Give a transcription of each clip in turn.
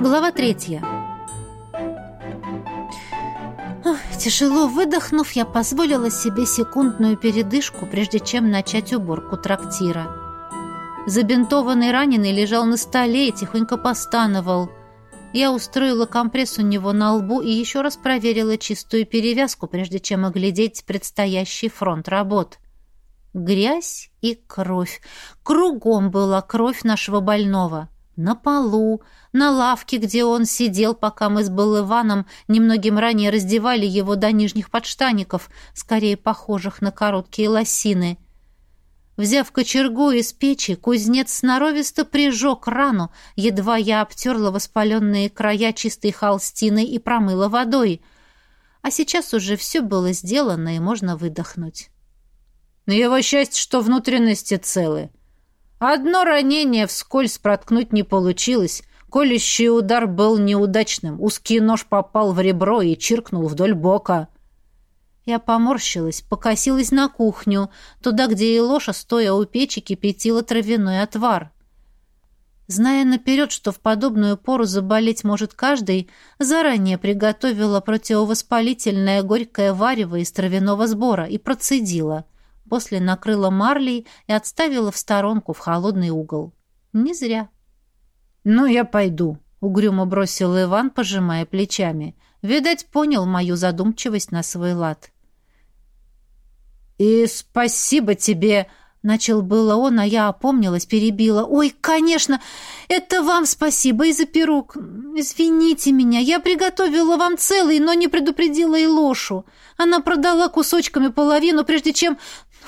Глава третья. Ох, тяжело выдохнув, я позволила себе секундную передышку, прежде чем начать уборку трактира. Забинтованный раненый лежал на столе и тихонько постановал. Я устроила компресс у него на лбу и еще раз проверила чистую перевязку, прежде чем оглядеть предстоящий фронт работ. Грязь и кровь. Кругом была кровь нашего больного. На полу, на лавке, где он сидел, пока мы с Балываном немногим ранее раздевали его до нижних подштаников, скорее похожих на короткие лосины. Взяв кочергу из печи, кузнец сноровисто прижег рану, едва я обтерла воспаленные края чистой холстиной и промыла водой. А сейчас уже все было сделано, и можно выдохнуть. На его счастье, что внутренности целы. Одно ранение вскользь проткнуть не получилось. Колющий удар был неудачным. Узкий нож попал в ребро и чиркнул вдоль бока. Я поморщилась, покосилась на кухню, туда, где Илоша, стоя у печи, кипятила травяной отвар. Зная наперед, что в подобную пору заболеть может каждый, заранее приготовила противовоспалительное горькое варево из травяного сбора и процедила после накрыла марлей и отставила в сторонку в холодный угол. Не зря. «Ну, я пойду», — угрюмо бросил Иван, пожимая плечами. Видать, понял мою задумчивость на свой лад. «И спасибо тебе!» Начал было он, а я опомнилась, перебила. «Ой, конечно! Это вам спасибо и за пирог. Извините меня, я приготовила вам целый, но не предупредила и лошу. Она продала кусочками половину, прежде чем...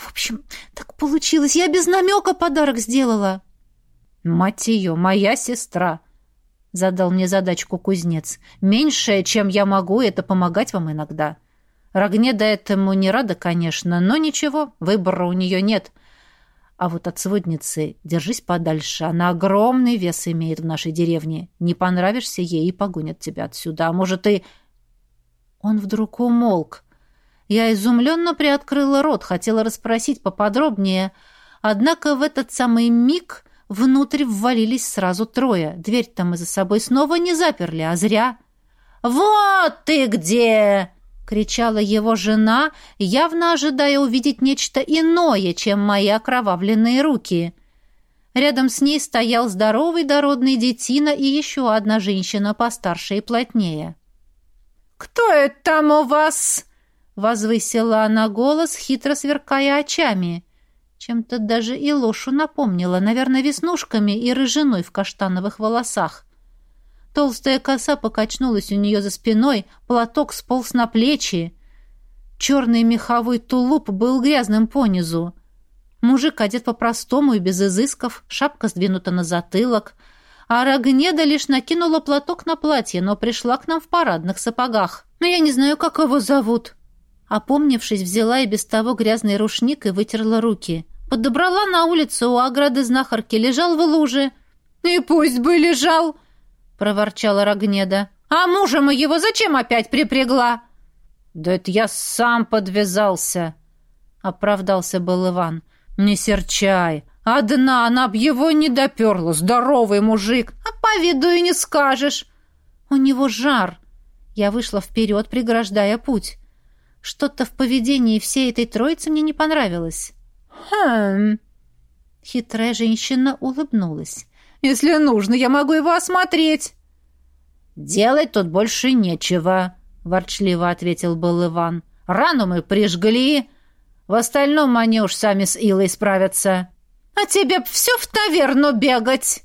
В общем, так получилось. Я без намека подарок сделала. Мать ее, моя сестра, задал мне задачку кузнец. Меньшее, чем я могу, это помогать вам иногда. Рогнеда этому не рада, конечно, но ничего, выбора у нее нет. А вот от сводницы держись подальше. Она огромный вес имеет в нашей деревне. Не понравишься ей и погонят тебя отсюда. А может, и... Он вдруг умолк. Я изумленно приоткрыла рот, хотела расспросить поподробнее, однако в этот самый миг внутрь ввалились сразу трое. Дверь-то мы за собой снова не заперли, а зря. «Вот ты где!» — кричала его жена, явно ожидая увидеть нечто иное, чем мои окровавленные руки. Рядом с ней стоял здоровый дородный детина и еще одна женщина постарше и плотнее. «Кто это там у вас?» Возвысила она голос, хитро сверкая очами. Чем-то даже и лошу напомнила, наверное, веснушками и рыжиной в каштановых волосах. Толстая коса покачнулась у нее за спиной, платок сполз на плечи. Черный меховой тулуп был грязным понизу. Мужик одет по-простому и без изысков, шапка сдвинута на затылок, а Рогнеда лишь накинула платок на платье, но пришла к нам в парадных сапогах. Но я не знаю, как его зовут. Опомнившись, взяла и без того грязный рушник и вытерла руки. Подобрала на улицу у ограды знахарки, лежал в луже. «И пусть бы лежал!» — проворчала Рогнеда. «А мужа моего зачем опять припрягла?» «Да это я сам подвязался!» — оправдался был Иван. «Не серчай! Одна она б его не доперла, здоровый мужик! А по виду и не скажешь!» «У него жар!» Я вышла вперед, преграждая путь. Что-то в поведении всей этой троицы мне не понравилось. «Хм...» Хитрая женщина улыбнулась. «Если нужно, я могу его осмотреть». «Делать тут больше нечего», — ворчливо ответил был Иван. «Рану мы прижгли. В остальном они уж сами с Илой справятся». «А тебе б все в таверну бегать!»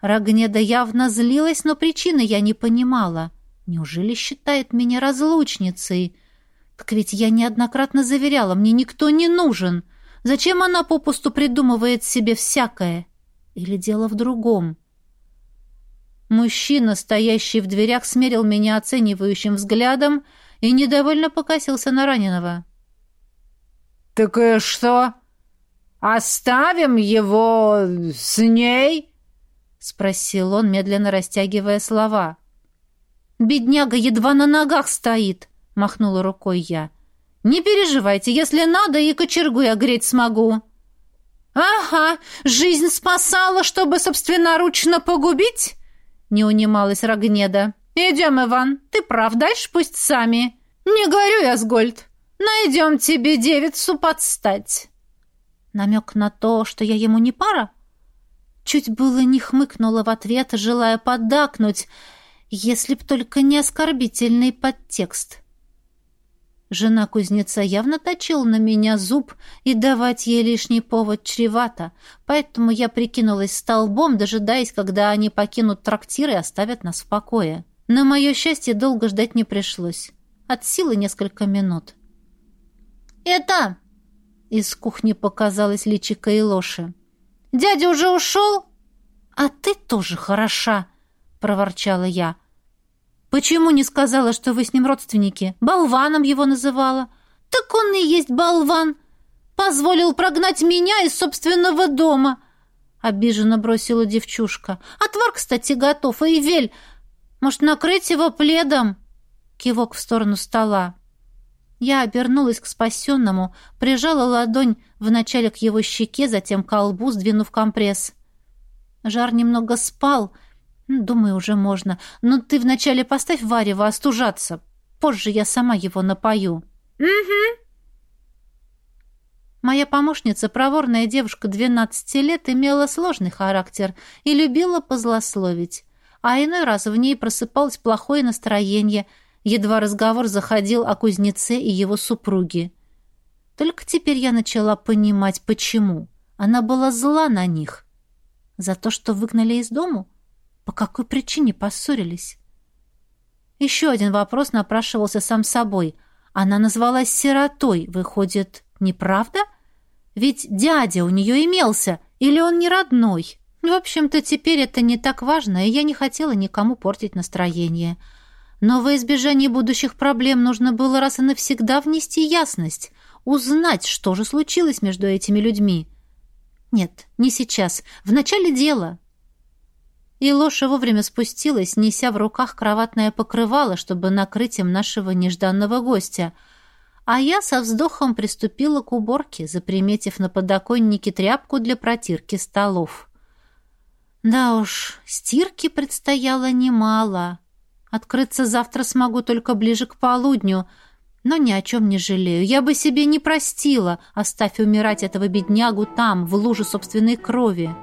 Рогнеда явно злилась, но причины я не понимала. Неужели считает меня разлучницей? Так ведь я неоднократно заверяла, мне никто не нужен. Зачем она попусту придумывает себе всякое? Или дело в другом? Мужчина, стоящий в дверях, смерил меня оценивающим взглядом и недовольно покосился на раненого. «Так и что? Оставим его с ней?» — спросил он, медленно растягивая слова. «Бедняга едва на ногах стоит!» — махнула рукой я. «Не переживайте, если надо, и кочергу я греть смогу». «Ага, жизнь спасала, чтобы собственноручно погубить?» не унималась Рогнеда. «Идем, Иван, ты прав, дальше пусть сами. Не горюй, Асгольд, найдем тебе девицу подстать». Намек на то, что я ему не пара? Чуть было не хмыкнула в ответ, желая поддакнуть, если б только не оскорбительный подтекст. Жена кузнеца явно точила на меня зуб, и давать ей лишний повод чревато, поэтому я прикинулась столбом, дожидаясь, когда они покинут трактир и оставят нас в покое. На мое счастье, долго ждать не пришлось. От силы несколько минут. «Это...» — из кухни показалась личико и лоши. «Дядя уже ушел?» «А ты тоже хороша!» — проворчала я. «Почему не сказала, что вы с ним родственники? Болваном его называла». «Так он и есть болван! Позволил прогнать меня из собственного дома!» Обиженно бросила девчушка. «Отвар, кстати, готов, и вель. Может, накрыть его пледом?» Кивок в сторону стола. Я обернулась к спасенному, прижала ладонь вначале к его щеке, затем к колбу, сдвинув компресс. Жар немного спал, «Думаю, уже можно. Но ты вначале поставь варево остужаться. Позже я сама его напою». «Угу». Моя помощница, проворная девушка 12 лет, имела сложный характер и любила позлословить. А иной раз в ней просыпалось плохое настроение, едва разговор заходил о кузнеце и его супруге. Только теперь я начала понимать, почему. Она была зла на них. За то, что выгнали из дому? По какой причине поссорились? Еще один вопрос напрашивался сам собой. Она назвалась сиротой, выходит, неправда? Ведь дядя у нее имелся, или он не родной? В общем-то, теперь это не так важно, и я не хотела никому портить настроение. Но во избежание будущих проблем нужно было раз и навсегда внести ясность, узнать, что же случилось между этими людьми. Нет, не сейчас, в начале дела, и Лоша вовремя спустилась, неся в руках кроватное покрывало, чтобы накрыть им нашего нежданного гостя. А я со вздохом приступила к уборке, заприметив на подоконнике тряпку для протирки столов. Да уж, стирки предстояло немало. Открыться завтра смогу только ближе к полудню, но ни о чем не жалею. Я бы себе не простила, оставь умирать этого беднягу там, в луже собственной крови.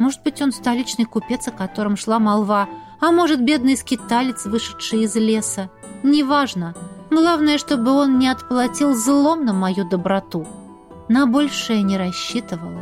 Может быть, он столичный купец, о котором шла молва, а может, бедный скиталец, вышедший из леса. Неважно. Главное, чтобы он не отплатил злом на мою доброту. На большее не рассчитывала.